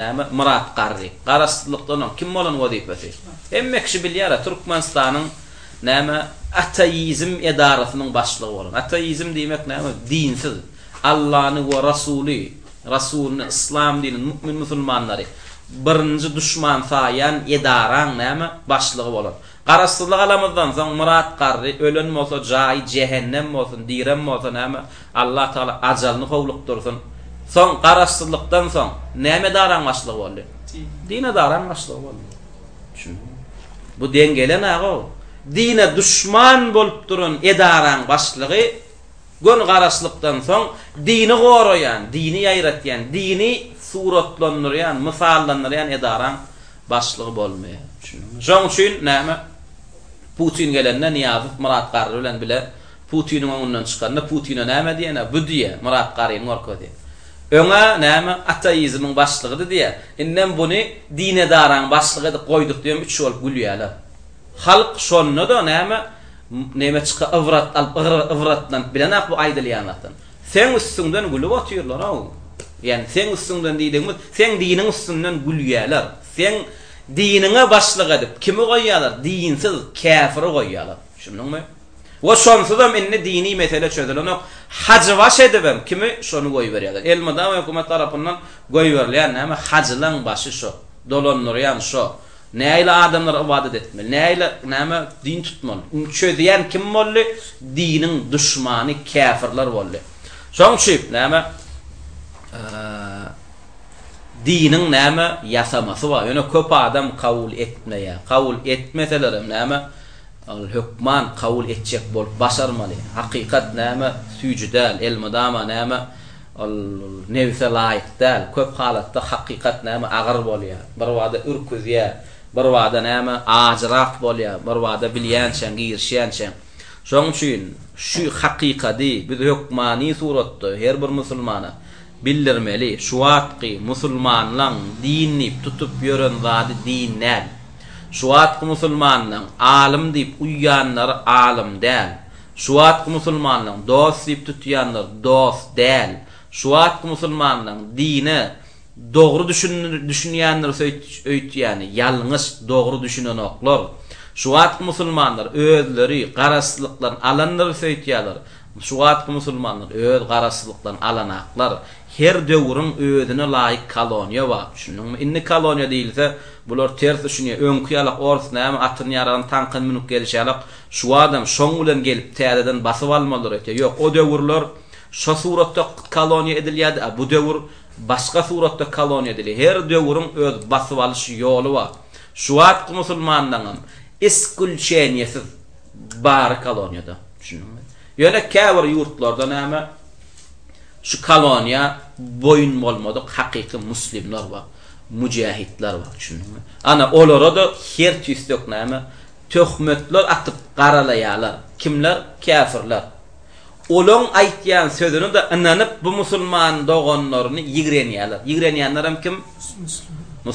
Näme, Myrat garry, garaşsyzlykdan oň kim bolan wezipesi? Hemme kişi bilýär-ä, Türkmenistanyň, näme, ateizm edarasynyň başlygy bolan. Ateizm diýmek näme? Dinsiz. Allany we Rasuly, Rasulyny, yslam dinini, mu'min-musulmanlary birinji duşman saýýan edaraň, näme, başlygy bolan. Garaşsyzlyk alamyzdan soň Myrat garry ölen bolsa jaýy jähennem bolsun, direm bolsa näme, Allah Tagala ajalyny howlukdyrsyn. Soň garaşsyzlykdan soň näme daran başlygy boldy? Dine daran başlygy boldy. Düşündiňizmi? Bu deň gelen aga-ow. Dine duşman bolup duran edaraň başlygy göni garaşlykdan soň dini goraýan, dini ýaýratýan, dini suratlandyrýan, mysallandyrýan edaraň Başlygy bolmaýar düşündiňmi? Şoň üçin näme, Putin gelende Nyýazow Myrat garry bilen bile Putiniň öňünden çykanda Putine näme diýenä, bu diýýä, Myrat garryny gorkezýär. Öň-ä, näme, ataizmiň başlygydy diýýär, indem buny din edaraň başlygy edip goýduk diýem üç bolup gülýäler. Halk şonda-da, näme, neme çyka, ybrat alyp, ybratlanyp bilenok bu aýdylýan zatdan. Seň üstüňden gülüp otyrlar-ow. Ýagny seň üstüňden diýdigimiz, seň diniň üstünden gülýäler. Seň diniňe başlyk edip kimi goýýarlar? Dinsiz, käfiri goýýarlar. Düşündiňmi? We şonsuzam indi dini mesele çözülenok. Hajybaş edibem kimi şony goýberýärler. Elmydama hökümet tarapyndan goýberilýän näme? Hajylaň başy şo. Dolandyrýan şo. Nähili adamlar ybadat etmeli? Nähili, näme, din tutmaly? Muny çözýän kim boldy? Diniň duşmany käfirler boldy. Şoň üçin, näme, diniň, näme, ýasamasy bar. Ýöne köp adam kabul etmeýär. Kabul etmeselerem, näme, ol hökman kabul etjek bolup başarmaly. Hakykat, näme, süýji däl, elmydama, näme, Ol nebse laýyk däl. Köp halatda hakykat näme agyr bolýar. Birbada ürküzýär. Birbada näme ajyrak bolýar. Birbada bilýänçäň, girişýänçäň. Şonuň üçin şu hakykady biz hökmany suratda her bir musulmana bildirmeli. Şu wagtky musulmanlaň din diýip tutup ýören zady din däl. Şu wagtky musulmanlaň alym diýip uýýanlary alym däl. Şu wagtky musulmanlaň dost diýip tutýanlar dost däl. Şu wagtky musulmanlaň dine dogry düşünýänler söýt öýtýäni ýalňyş, dogry düşünenoklar. Şu wagtky musulmanlar özleri garaşsyzlykdan alandyr söýtýäler. Şu wagtky musulmanlar öz garaşsyzlykdan alanaklar. Her döwrüň özüne laýyk koloniýa bar. Düşündiňmi? Indi koloniýa diýilse, bular ters düşünýär. Öňki ýalak ors näme atyn ýaragan tankan münüp gelişýärlak. Şu adam şoň bilen gelip täzeden basyp almalydyr etýär. Ýok, o döwürler şo suratda koloniýa edilýärdi, a bu döwür başga suratda koloniýa edilýär. Her döwrüň öz basyp alyş ýoly bar. Şu wagtky musulmanlaňam iskulçeniýesiz bary koloniýada. Düşündiňmi? Ýöne käbir ýurtlarda näme, şu koloniýa boýun bolmadyk hakyky muslimler bar, müjähitler bar. Düşündiňmi? Ana, olara-da her tüýsek näme, Töhmetler atyp garalaýalar. Kimler? Käfirler. Olaň aýtýan sözüne-de ynanyp bu musulman doganlaryny ýigrenýäler. Ýigrenýänlerem kim? Musulmanlar.